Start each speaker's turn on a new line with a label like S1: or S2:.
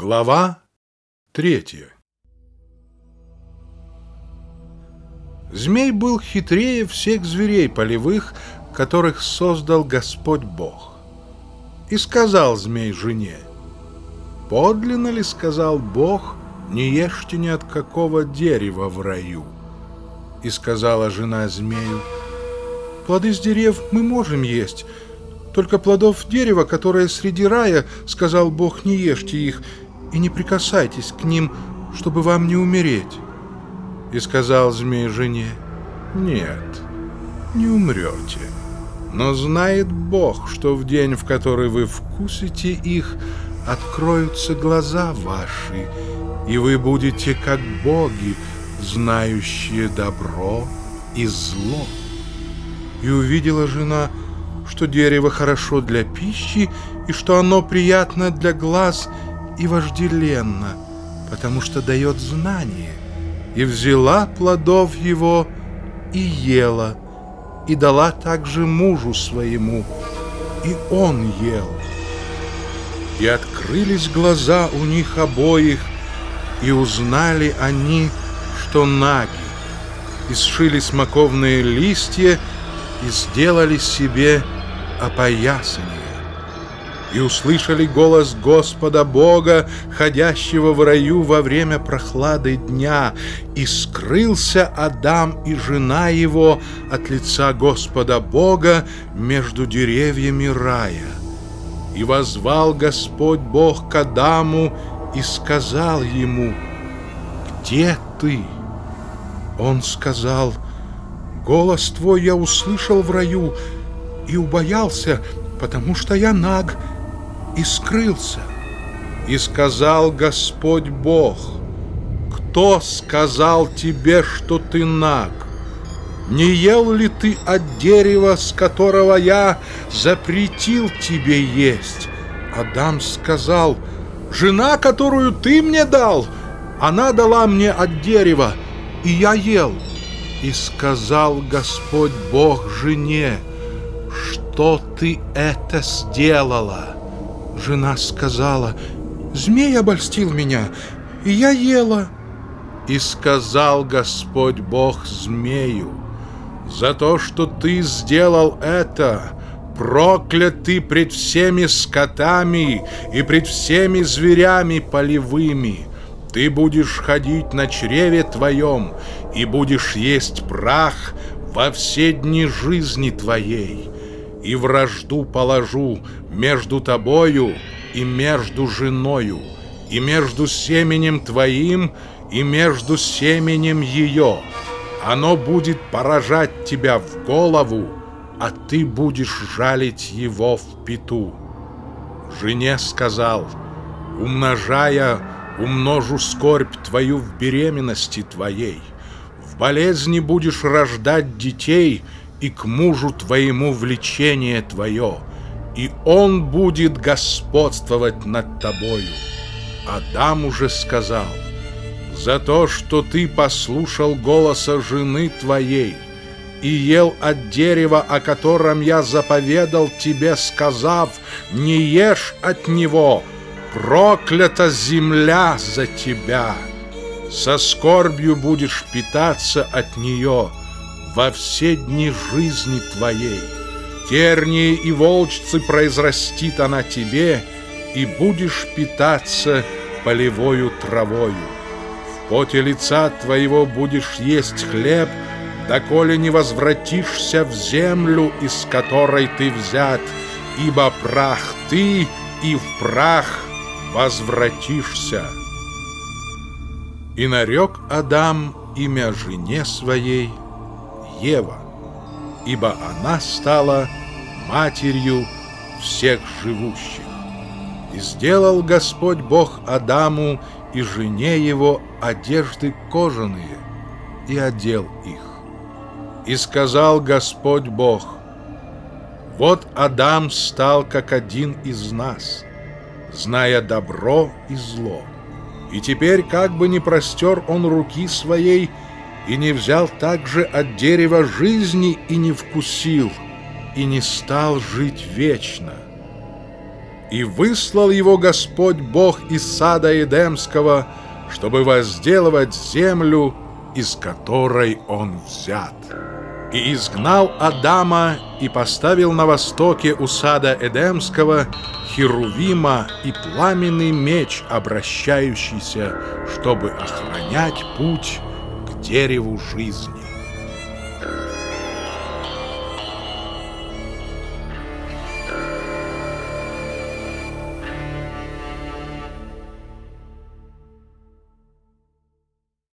S1: Глава третья Змей был хитрее всех зверей полевых, которых создал Господь Бог. И сказал змей жене, «Подлинно ли, — сказал Бог, — не ешьте ни от какого дерева в раю?» И сказала жена змею, «Плоды с дерев мы можем есть, — только плодов дерева, которое среди рая, сказал Бог, не ешьте их и не прикасайтесь к ним, чтобы вам не умереть. И сказал змей жене, нет, не умрете. Но знает Бог, что в день, в который вы вкусите их, откроются глаза ваши, и вы будете как боги, знающие добро и зло. И увидела жена, что дерево хорошо для пищи и что оно приятно для глаз и вожделенно, потому что дает знание. И взяла плодов его и ела, и дала также мужу своему, и он ел. И открылись глаза у них обоих, и узнали они, что наги, и сшили смоковные листья, и сделали себе опоясание. И услышали голос Господа Бога, ходящего в раю во время прохлады дня, и скрылся Адам и жена его от лица Господа Бога между деревьями рая. И возвал Господь Бог к Адаму и сказал ему, «Где ты?» Он сказал, «Голос твой я услышал в раю, и убоялся, потому что я наг, и скрылся. И сказал Господь Бог, кто сказал тебе, что ты наг? Не ел ли ты от дерева, с которого я запретил тебе есть? Адам сказал, жена, которую ты мне дал, она дала мне от дерева, и я ел. И сказал Господь Бог жене, что ты это сделала?» Жена сказала, «Змей обольстил меня, и я ела». И сказал Господь Бог змею, «За то, что ты сделал это, проклят ты пред всеми скотами и пред всеми зверями полевыми. Ты будешь ходить на чреве твоем и будешь есть прах во все дни жизни твоей» и вражду положу между тобою и между женою, и между семенем твоим и между семенем ее. Оно будет поражать тебя в голову, а ты будешь жалить его в пету. Жене сказал, умножая, умножу скорбь твою в беременности твоей. В болезни будешь рождать детей — и к мужу твоему влечение твое, и он будет господствовать над тобою. Адам уже сказал, за то, что ты послушал голоса жены твоей и ел от дерева, о котором я заповедал тебе, сказав, не ешь от него, проклята земля за тебя. Со скорбью будешь питаться от нее, во все дни жизни твоей. Тернии и волчцы произрастит она тебе, и будешь питаться полевою травою. В поте лица твоего будешь есть хлеб, доколе не возвратишься в землю, из которой ты взят, ибо прах ты и в прах возвратишься. И нарек Адам имя жене своей Ева, ибо она стала матерью всех живущих. И сделал Господь Бог Адаму и жене его одежды кожаные, и одел их. И сказал Господь Бог, вот Адам стал как один из нас, зная добро и зло. И теперь, как бы не простер он руки своей, и не взял также от дерева жизни и не вкусил, и не стал жить вечно. И выслал его Господь Бог из сада Эдемского, чтобы возделывать землю, из которой он взят. И изгнал Адама и поставил на востоке у сада Эдемского Херувима и пламенный меч, обращающийся, чтобы охранять путь дереву жизни.